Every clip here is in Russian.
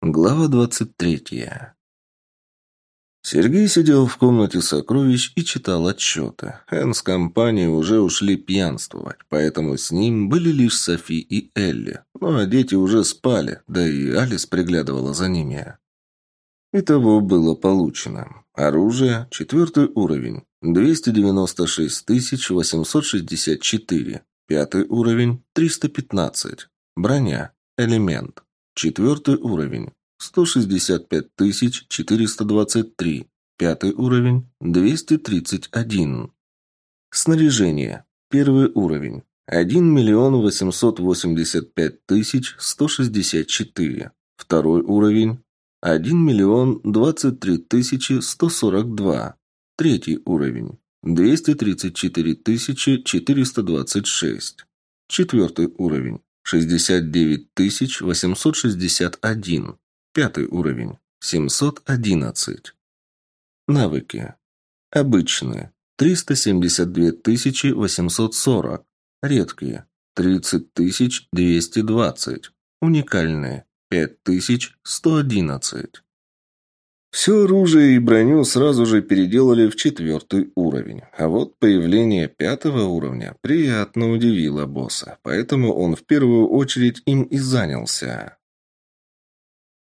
Глава двадцать третья. Сергей сидел в комнате сокровищ и читал отчеты. Эн с компанией уже ушли пьянствовать, поэтому с ним были лишь Софи и Элли. Ну а дети уже спали, да и Алис приглядывала за ними. Итого было получено. Оружие – четвертый уровень, 296 864. Пятый уровень – 315. Броня – элемент. Четвертый уровень 165 423. Пятый уровень – 231. Снаряжение. Первый уровень. 1 миллион 885 тысяч 164. Второй уровень. 1 миллион 23 тысячи 142. Третий уровень. 234 тысячи 426. Четвертый уровень. 69 861. Пятый уровень. 711. Навыки. Обычные. 372 840. Редкие. 30 220. Уникальные. 5111. Все оружие и броню сразу же переделали в четвертый уровень. А вот появление пятого уровня приятно удивило босса, поэтому он в первую очередь им и занялся.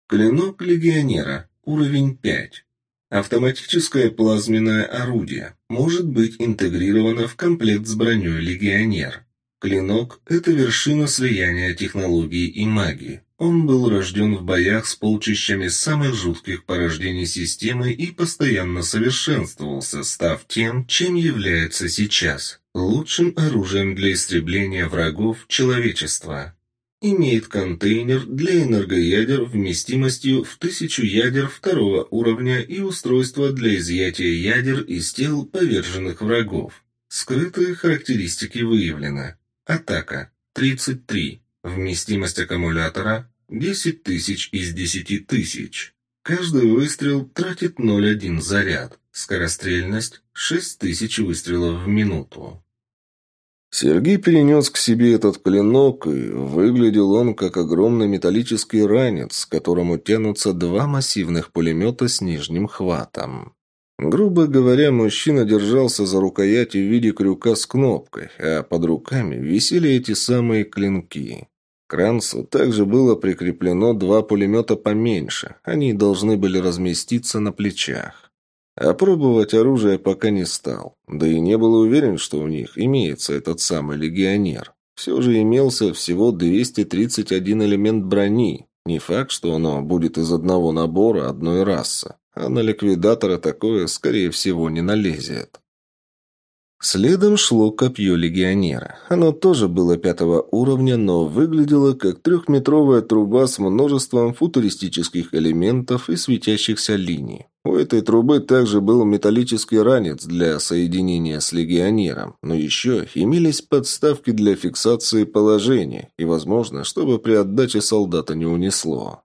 Клинок легионера. Уровень 5. Автоматическое плазменное орудие. Может быть интегрировано в комплект с броней легионер. Клинок – это вершина слияния технологии и магии. Он был рожден в боях с полчищами самых жутких порождений системы и постоянно совершенствовался, став тем, чем является сейчас – лучшим оружием для истребления врагов человечества. Имеет контейнер для энергоядер вместимостью в тысячу ядер второго уровня и устройство для изъятия ядер из тел поверженных врагов. Скрытые характеристики выявлены. Атака 33. Вместимость аккумулятора 10 тысяч из 10 тысяч. Каждый выстрел тратит 0,1 заряд. Скорострельность 6 тысяч выстрелов в минуту. Сергей перенес к себе этот клинок, и выглядел он как огромный металлический ранец, к которому тянутся два массивных пулемета с нижним хватом. Грубо говоря, мужчина держался за рукояти в виде крюка с кнопкой, а под руками висели эти самые клинки. К ранцу также было прикреплено два пулемета поменьше, они должны были разместиться на плечах. Опробовать оружие пока не стал, да и не был уверен, что у них имеется этот самый легионер. Все же имелся всего 231 элемент брони. Не факт, что оно будет из одного набора одной расы, а на ликвидатора такое, скорее всего, не налезет. Следом шло копье легионера. Оно тоже было пятого уровня, но выглядело как трехметровая труба с множеством футуристических элементов и светящихся линий. У этой трубы также был металлический ранец для соединения с легионером, но еще имелись подставки для фиксации положения и, возможно, чтобы при отдаче солдата не унесло.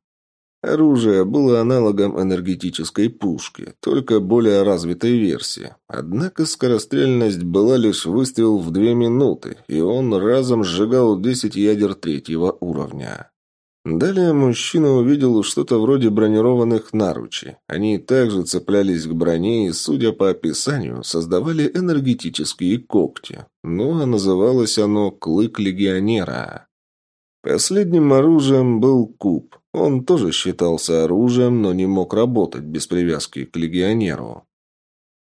Оружие было аналогом энергетической пушки, только более развитой версии. Однако скорострельность была лишь выстрел в две минуты, и он разом сжигал 10 ядер третьего уровня. Далее мужчина увидел что-то вроде бронированных наручей. Они также цеплялись к броне и, судя по описанию, создавали энергетические когти. Ну, а называлось оно «Клык легионера». Последним оружием был куб. Он тоже считался оружием, но не мог работать без привязки к легионеру.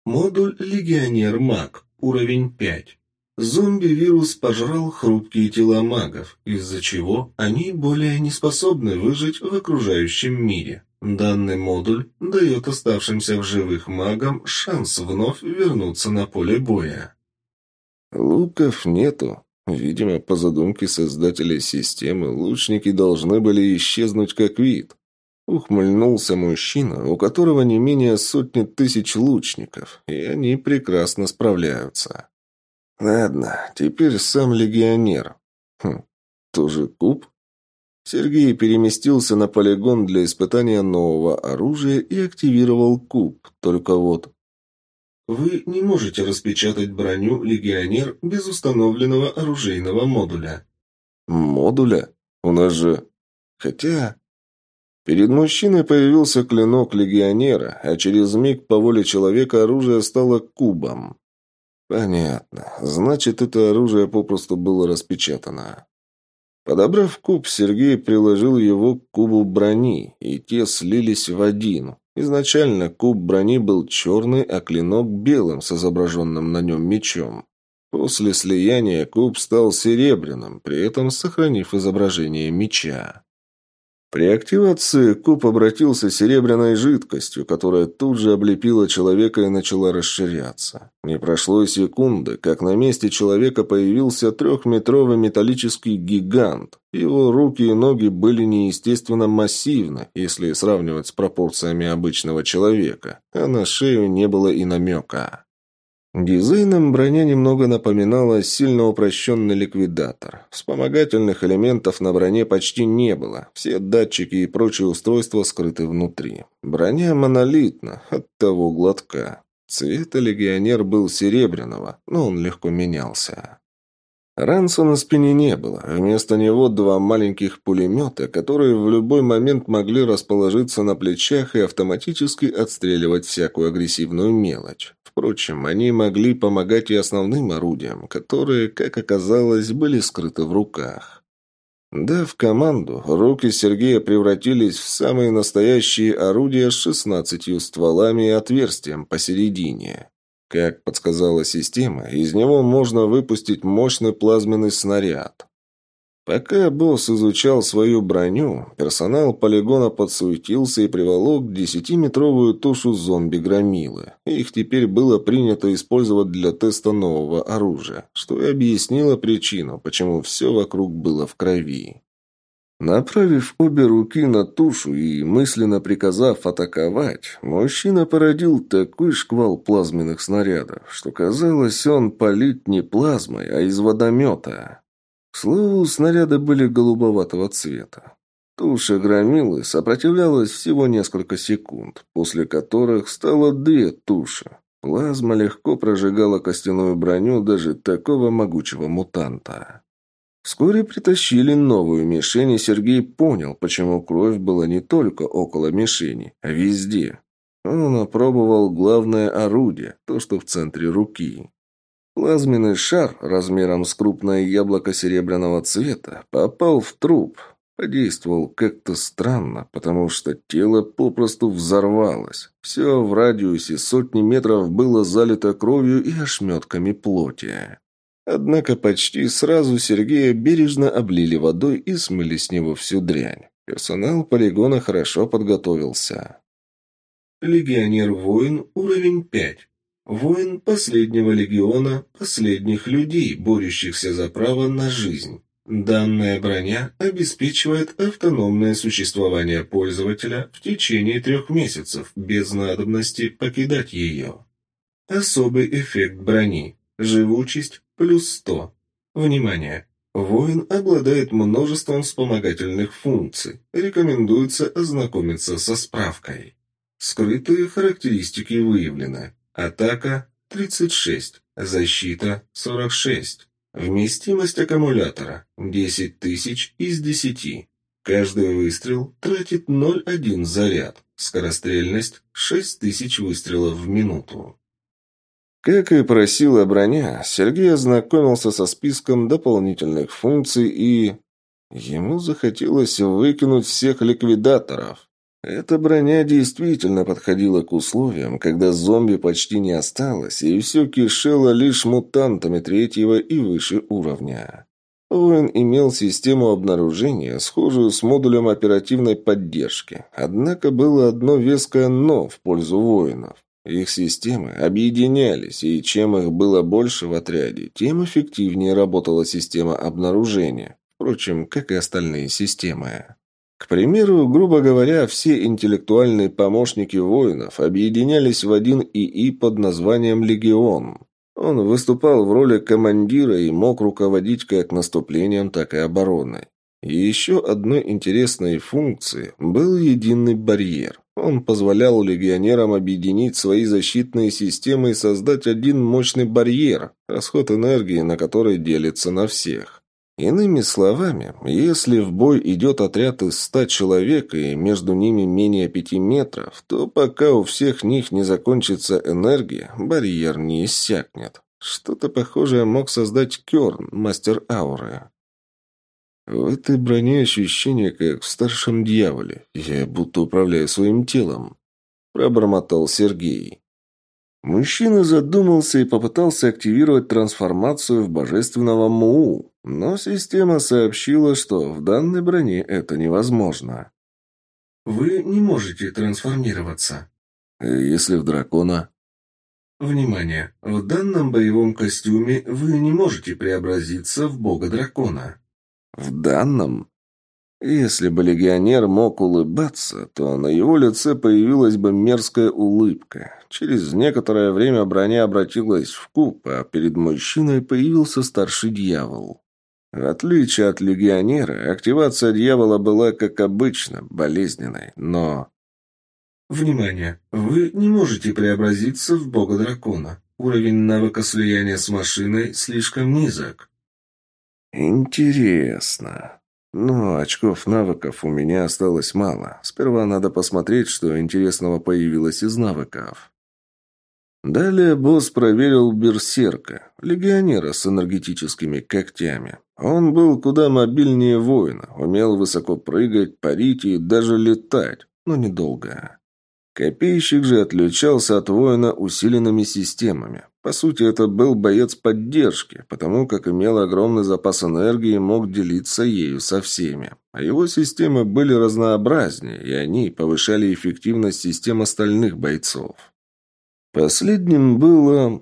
Модуль «Легионер-маг», уровень 5. Зомби-вирус пожрал хрупкие тела магов, из-за чего они более не способны выжить в окружающем мире. Данный модуль дает оставшимся в живых магам шанс вновь вернуться на поле боя. Луков нету, Видимо, по задумке создателя системы, лучники должны были исчезнуть как вид. Ухмыльнулся мужчина, у которого не менее сотни тысяч лучников, и они прекрасно справляются. Ладно, теперь сам легионер. Хм, тоже куб? Сергей переместился на полигон для испытания нового оружия и активировал куб, только вот вы не можете распечатать броню «Легионер» без установленного оружейного модуля. Модуля? У нас же... Хотя... Перед мужчиной появился клинок легионера, а через миг по воле человека оружие стало кубом. Понятно. Значит, это оружие попросту было распечатано. Подобрав куб, Сергей приложил его к кубу брони, и те слились в один. Изначально куб брони был черный, а клинок белым с изображенным на нем мечом. После слияния куб стал серебряным, при этом сохранив изображение меча. При активации куб обратился серебряной жидкостью, которая тут же облепила человека и начала расширяться. Не прошло и секунды, как на месте человека появился трехметровый металлический гигант. Его руки и ноги были неестественно массивны, если сравнивать с пропорциями обычного человека, а на шею не было и намека. Дизайном броня немного напоминала сильно упрощенный ликвидатор. Вспомогательных элементов на броне почти не было. Все датчики и прочие устройства скрыты внутри. Броня монолитна, оттого гладка. Цвет легионер был серебряного, но он легко менялся. Ранса на спине не было. Вместо него два маленьких пулемета, которые в любой момент могли расположиться на плечах и автоматически отстреливать всякую агрессивную мелочь. Впрочем, они могли помогать и основным орудиям, которые, как оказалось, были скрыты в руках. Дав команду, руки Сергея превратились в самые настоящие орудия с шестнадцатью стволами и отверстием посередине. Как подсказала система, из него можно выпустить мощный плазменный снаряд. Пока босс изучал свою броню, персонал полигона подсуетился и приволок десятиметровую тушу зомби-громилы. Их теперь было принято использовать для теста нового оружия, что и объяснило причину, почему все вокруг было в крови. Направив обе руки на тушу и мысленно приказав атаковать, мужчина породил такой шквал плазменных снарядов, что казалось, он палит не плазмой, а из водомета. К слову, снаряды были голубоватого цвета. Туша громилы сопротивлялась всего несколько секунд, после которых стало две туши. Плазма легко прожигала костяную броню даже такого могучего мутанта. Вскоре притащили новую мишень, и Сергей понял, почему кровь была не только около мишени, а везде. Он опробовал главное орудие, то, что в центре руки. Плазменный шар размером с крупное яблоко серебряного цвета попал в труп. Подействовал как-то странно, потому что тело попросту взорвалось. Все в радиусе сотни метров было залито кровью и ошметками плоти. Однако почти сразу Сергея бережно облили водой и смыли с него всю дрянь. Персонал полигона хорошо подготовился. Легионер-воин, уровень 5. Воин последнего легиона, последних людей, борющихся за право на жизнь. Данная броня обеспечивает автономное существование пользователя в течение трех месяцев, без надобности покидать ее. Особый эффект брони. Живучесть плюс 100. Внимание! Воин обладает множеством вспомогательных функций. Рекомендуется ознакомиться со справкой. Скрытые характеристики выявлены. Атака 36, защита 46. Вместимость аккумулятора 10 тысяч из 10. Каждый выстрел тратит 0,1 заряд. Скорострельность 6000 выстрелов в минуту. Как и просила броня, Сергей ознакомился со списком дополнительных функций и... Ему захотелось выкинуть всех ликвидаторов. Эта броня действительно подходила к условиям, когда зомби почти не осталось, и все кишело лишь мутантами третьего и выше уровня. Воин имел систему обнаружения, схожую с модулем оперативной поддержки. Однако было одно веское «но» в пользу воинов. Их системы объединялись, и чем их было больше в отряде, тем эффективнее работала система обнаружения. Впрочем, как и остальные системы. К примеру, грубо говоря, все интеллектуальные помощники воинов объединялись в один ИИ под названием «Легион». Он выступал в роли командира и мог руководить как наступлением, так и обороной. И еще одной интересной функцией был единый барьер. Он позволял легионерам объединить свои защитные системы и создать один мощный барьер, расход энергии на который делится на всех. Иными словами, если в бой идет отряд из ста человек и между ними менее пяти метров, то пока у всех них не закончится энергия, барьер не иссякнет. Что-то похожее мог создать Керн, мастер ауры. В этой броне ощущение, как в старшем дьяволе. Я будто управляю своим телом. Пробормотал Сергей. Мужчина задумался и попытался активировать трансформацию в божественного Муу, но система сообщила, что в данной броне это невозможно. «Вы не можете трансформироваться». «Если в дракона?» «Внимание! В данном боевом костюме вы не можете преобразиться в бога-дракона». «В данном?» Если бы легионер мог улыбаться, то на его лице появилась бы мерзкая улыбка. Через некоторое время броня обратилась в куб, а перед мужчиной появился старший дьявол. В отличие от легионера, активация дьявола была, как обычно, болезненной, но... Внимание! Вы не можете преобразиться в бога-дракона. Уровень навыка слияния с машиной слишком низок. Интересно. Но очков навыков у меня осталось мало. Сперва надо посмотреть, что интересного появилось из навыков. Далее босс проверил берсерка, легионера с энергетическими когтями. Он был куда мобильнее воина, умел высоко прыгать, парить и даже летать, но недолго. Копейщик же отличался от воина усиленными системами. По сути, это был боец поддержки, потому как имел огромный запас энергии и мог делиться ею со всеми. А его системы были разнообразнее, и они повышали эффективность систем остальных бойцов. Последним было...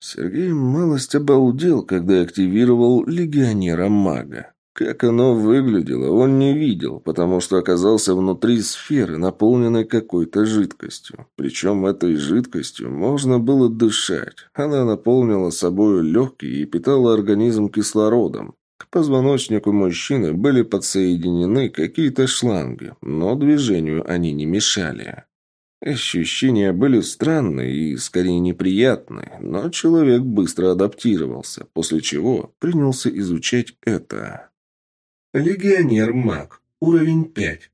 Сергей малость обалдел, когда активировал легионера-мага. Как оно выглядело, он не видел, потому что оказался внутри сферы, наполненной какой-то жидкостью. Причем этой жидкостью можно было дышать. Она наполнила собой легкие и питала организм кислородом. К позвоночнику мужчины были подсоединены какие-то шланги, но движению они не мешали. Ощущения были странные и, скорее, неприятные, но человек быстро адаптировался, после чего принялся изучать это. Легионер-маг. Уровень 5.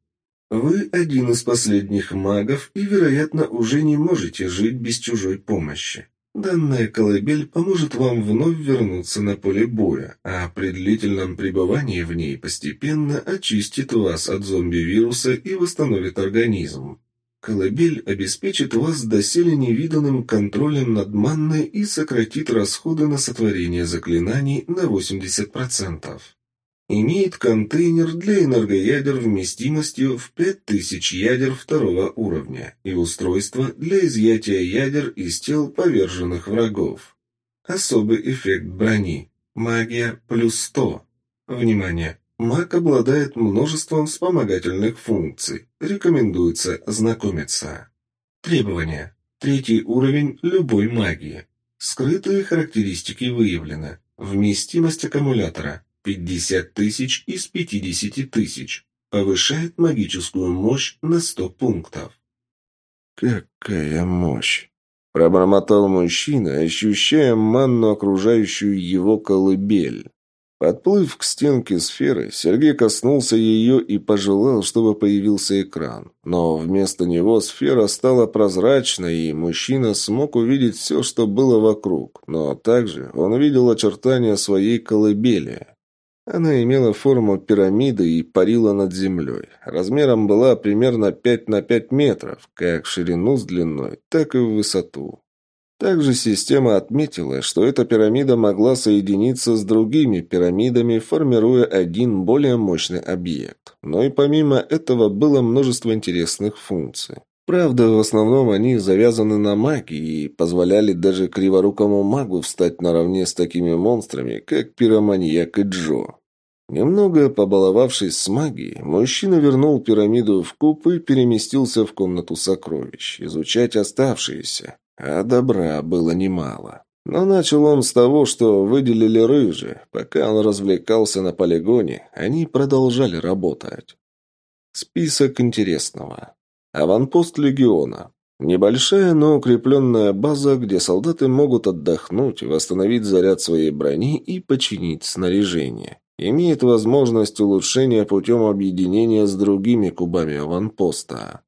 Вы один из последних магов и, вероятно, уже не можете жить без чужой помощи. Данная колыбель поможет вам вновь вернуться на поле боя, а при длительном пребывании в ней постепенно очистит вас от зомби-вируса и восстановит организм. Колыбель обеспечит вас доселе невиданным контролем над манной и сократит расходы на сотворение заклинаний на 80%. Имеет контейнер для энергоядер вместимостью в 5000 ядер второго уровня и устройство для изъятия ядер из тел поверженных врагов. Особый эффект брони. Магия плюс 100. Внимание! Маг обладает множеством вспомогательных функций. Рекомендуется ознакомиться. Требования. Третий уровень любой магии. Скрытые характеристики выявлены. Вместимость аккумулятора 50 тысяч из 50 тысяч. Повышает магическую мощь на 100 пунктов. «Какая мощь!» – пробормотал мужчина, ощущая манну, окружающую его колыбель. Подплыв к стенке сферы, Сергей коснулся ее и пожелал, чтобы появился экран. Но вместо него сфера стала прозрачной, и мужчина смог увидеть все, что было вокруг. Но также он видел очертания своей колыбели. Она имела форму пирамиды и парила над землей. Размером была примерно 5 на 5 метров, как в ширину с длиной, так и в высоту. Также система отметила, что эта пирамида могла соединиться с другими пирамидами, формируя один более мощный объект. Но и помимо этого было множество интересных функций. Правда, в основном они завязаны на магии и позволяли даже криворукому магу встать наравне с такими монстрами, как пироманьяк и Джо. Немного побаловавшись с магией, мужчина вернул пирамиду в куб и переместился в комнату сокровищ, изучать оставшиеся, а добра было немало. Но начал он с того, что выделили рыжие. Пока он развлекался на полигоне, они продолжали работать. Список интересного. Аванпост легиона. Небольшая, но укрепленная база, где солдаты могут отдохнуть, восстановить заряд своей брони и починить снаряжение. имеет возможность улучшения путем объединения с другими кубами аванпоста.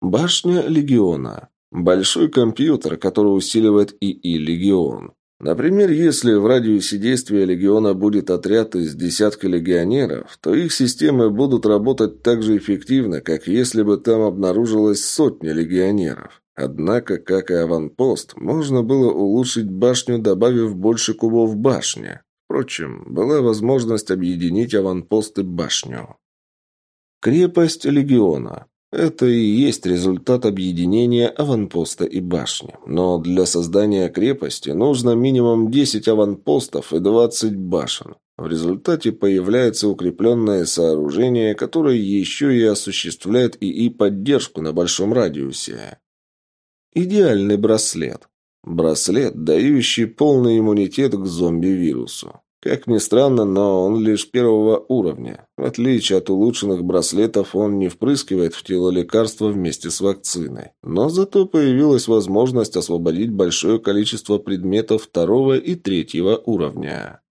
Башня Легиона. Большой компьютер, который усиливает ИИ Легион. Например, если в радиусе действия легиона будет отряд из десятка легионеров, то их системы будут работать так же эффективно, как если бы там обнаружилась сотня легионеров. Однако, как и аванпост, можно было улучшить башню, добавив больше кубов башни. Впрочем, была возможность объединить аванпост и башню. Крепость легиона. Это и есть результат объединения аванпоста и башни. Но для создания крепости нужно минимум 10 аванпостов и 20 башен. В результате появляется укрепленное сооружение, которое еще и осуществляет ИИ поддержку на большом радиусе. Идеальный браслет. Браслет, дающий полный иммунитет к зомби-вирусу. Как ни странно, но он лишь первого уровня. В отличие от улучшенных браслетов, он не впрыскивает в тело лекарства вместе с вакциной. Но зато появилась возможность освободить большое количество предметов второго и третьего уровня.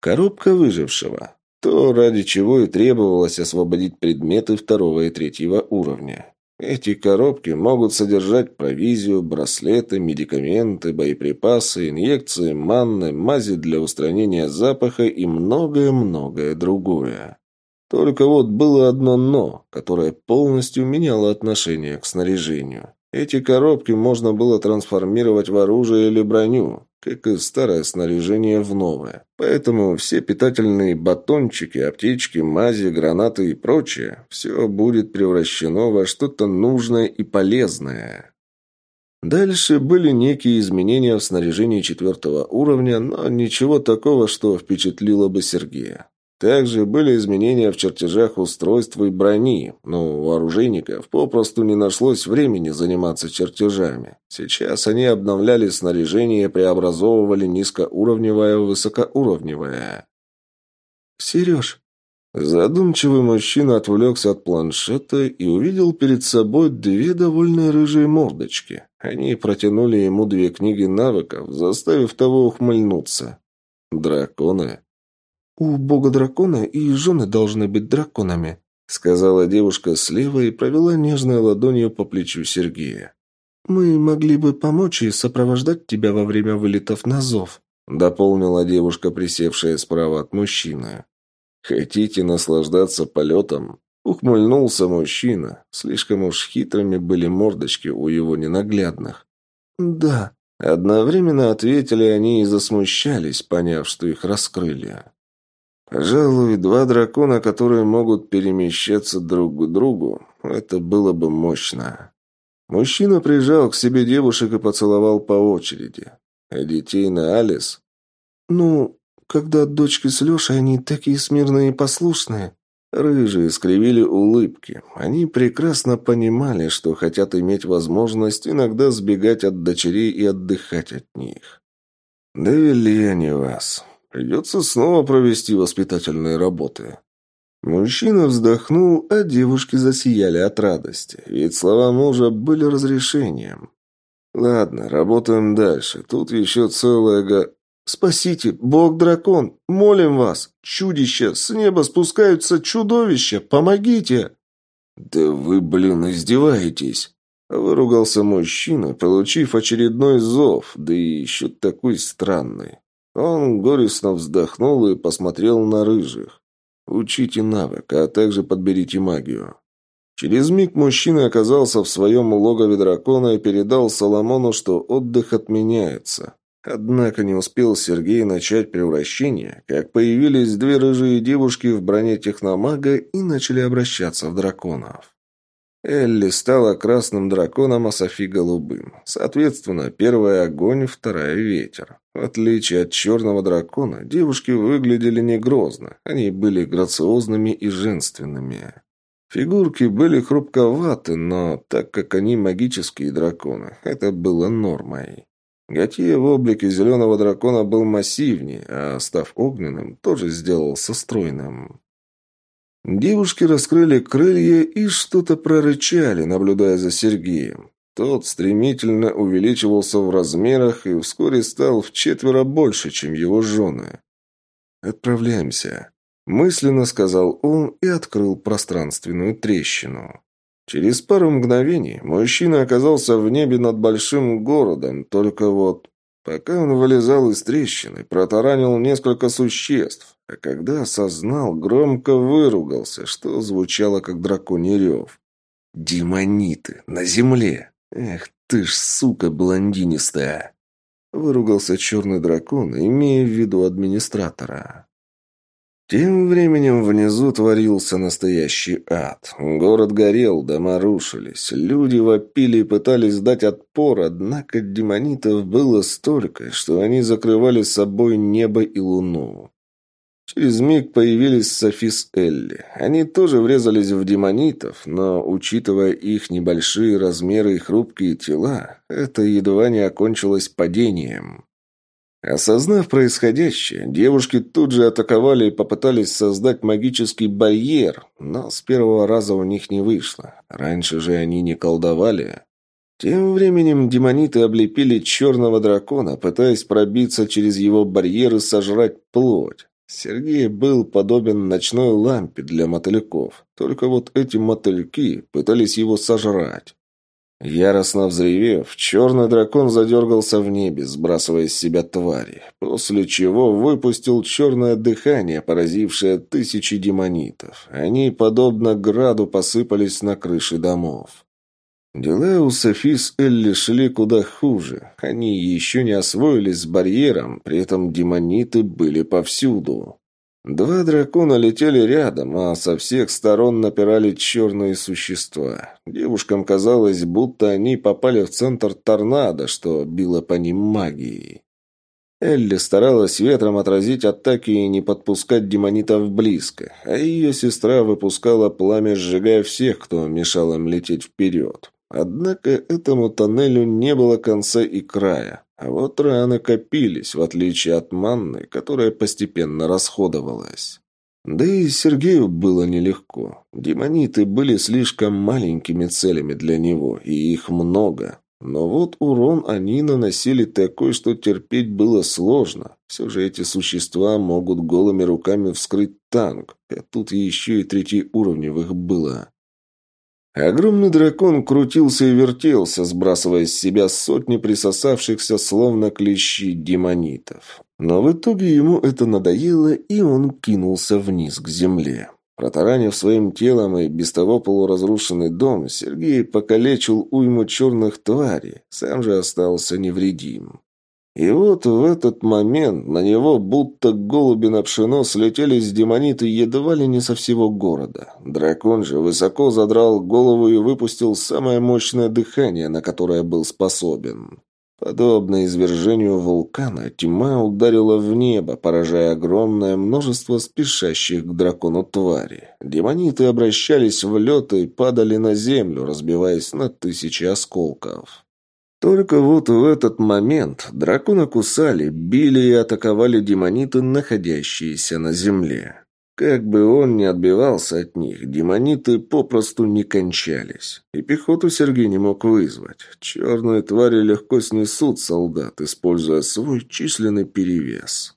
Коробка выжившего. То, ради чего и требовалось освободить предметы второго и третьего уровня. Эти коробки могут содержать провизию, браслеты, медикаменты, боеприпасы, инъекции, манны, мази для устранения запаха и многое-многое другое. Только вот было одно «но», которое полностью меняло отношение к снаряжению. Эти коробки можно было трансформировать в оружие или броню, как и старое снаряжение в новое. Поэтому все питательные батончики, аптечки, мази, гранаты и прочее, все будет превращено во что-то нужное и полезное. Дальше были некие изменения в снаряжении четвертого уровня, но ничего такого, что впечатлило бы Сергея. Также были изменения в чертежах устройства и брони, но у оружейников попросту не нашлось времени заниматься чертежами. Сейчас они обновляли снаряжение и преобразовывали низкоуровневое в высокоуровневое. «Сереж!» Задумчивый мужчина отвлекся от планшета и увидел перед собой две довольно рыжие мордочки. Они протянули ему две книги навыков, заставив того ухмыльнуться. «Драконы?» «У бога дракона и жены должны быть драконами», сказала девушка слева и провела нежной ладонью по плечу Сергея. «Мы могли бы помочь и сопровождать тебя во время вылетов на зов», дополнила девушка, присевшая справа от мужчины. «Хотите наслаждаться полетом?» Ухмыльнулся мужчина. Слишком уж хитрыми были мордочки у его ненаглядных. «Да». Одновременно ответили они и засмущались, поняв, что их раскрыли. Пожалуй, два дракона, которые могут перемещаться друг к другу, это было бы мощно. Мужчина прижал к себе девушек и поцеловал по очереди. А детей на Алис? Ну, когда дочки с Лешей, они такие смирные и послушные. Рыжие скривили улыбки. Они прекрасно понимали, что хотят иметь возможность иногда сбегать от дочерей и отдыхать от них. «Довели они вас. Придется снова провести воспитательные работы. Мужчина вздохнул, а девушки засияли от радости, ведь слова мужа были разрешением. «Ладно, работаем дальше. Тут еще целая га...» «Спасите, бог-дракон! Молим вас! Чудища! С неба спускаются чудовища! Помогите!» «Да вы, блин, издеваетесь!» Выругался мужчина, получив очередной зов, да и еще такой странный. Он горестно вздохнул и посмотрел на рыжих. «Учите навык, а также подберите магию». Через миг мужчина оказался в своем логове дракона и передал Соломону, что отдых отменяется. Однако не успел Сергей начать превращение, как появились две рыжие девушки в броне техномага и начали обращаться в драконов. Элли стала красным драконом, а Софи – голубым. Соответственно, первая – огонь, вторая – ветер. В отличие от черного дракона, девушки выглядели не грозно. Они были грациозными и женственными. Фигурки были хрупковаты, но так как они магические драконы, это было нормой. Готье в облике зеленого дракона был массивнее, а став огненным, тоже сделался стройным. Девушки раскрыли крылья и что-то прорычали, наблюдая за Сергеем. Тот стремительно увеличивался в размерах и вскоре стал в четверо больше, чем его жены. «Отправляемся», Мысленно сказал он и открыл пространственную трещину. Через пару мгновений мужчина оказался в небе над большим городом, только вот пока он вылезал из трещины, протаранил несколько существ, а когда осознал, громко выругался, что звучало как драконий рев. «Демониты! На земле! Эх ты ж, сука блондинистая!» Выругался черный дракон, имея в виду администратора. Тем временем внизу творился настоящий ад. Город горел, дома рушились. Люди вопили и пытались дать отпор, однако демонитов было столько, что они закрывали собой небо и луну. Через миг появились Софис Элли. Они тоже врезались в демонитов, но, учитывая их небольшие размеры и хрупкие тела, это едва не окончилось падением. Осознав происходящее, девушки тут же атаковали и попытались создать магический барьер, но с первого раза у них не вышло. Раньше же они не колдовали. Тем временем демониты облепили черного дракона, пытаясь пробиться через его барьер и сожрать плоть. Сергей был подобен ночной лампе для мотыльков, только вот эти мотыльки пытались его сожрать. Яростно взревев, черный дракон задергался в небе, сбрасывая с себя твари, после чего выпустил черное дыхание, поразившее тысячи демонитов. Они, подобно граду, посыпались на крыши домов. Дела у Софи с Элли шли куда хуже. Они еще не освоились с барьером, при этом демониты были повсюду. Два дракона летели рядом, а со всех сторон напирали черные существа. Девушкам казалось, будто они попали в центр торнадо, что било по ним магией. Элли старалась ветром отразить атаки и не подпускать демонитов близко, а ее сестра выпускала пламя, сжигая всех, кто мешал им лететь вперед. Однако этому тоннелю не было конца и края. А вот раны копились, в отличие от манны, которая постепенно расходовалась. Да и Сергею было нелегко. Демониты были слишком маленькими целями для него, и их много. Но вот урон они наносили такой, что терпеть было сложно. Все же эти существа могут голыми руками вскрыть танк, а тут еще и третьеуровневых было. Огромный дракон крутился и вертелся, сбрасывая с себя сотни присосавшихся, словно клещи, демонитов. Но в итоге ему это надоело, и он кинулся вниз к земле. Протаранив своим телом и без того полуразрушенный дом, Сергей покалечил уйму черных тварей, сам же остался невредим. И вот в этот момент на него, будто голуби на пшено, слетелись демониты едва ли не со всего города. Дракон же высоко задрал голову и выпустил самое мощное дыхание, на которое был способен. Подобно извержению вулкана, тьма ударила в небо, поражая огромное множество спешащих к дракону твари. Демониты обращались в лед и падали на землю, разбиваясь на тысячи осколков. Только вот в этот момент дракона кусали, били и атаковали демониты, находящиеся на земле. Как бы он ни отбивался от них, демониты попросту не кончались. И пехоту Сергей не мог вызвать. Черные твари легко снесут солдат, используя свой численный перевес.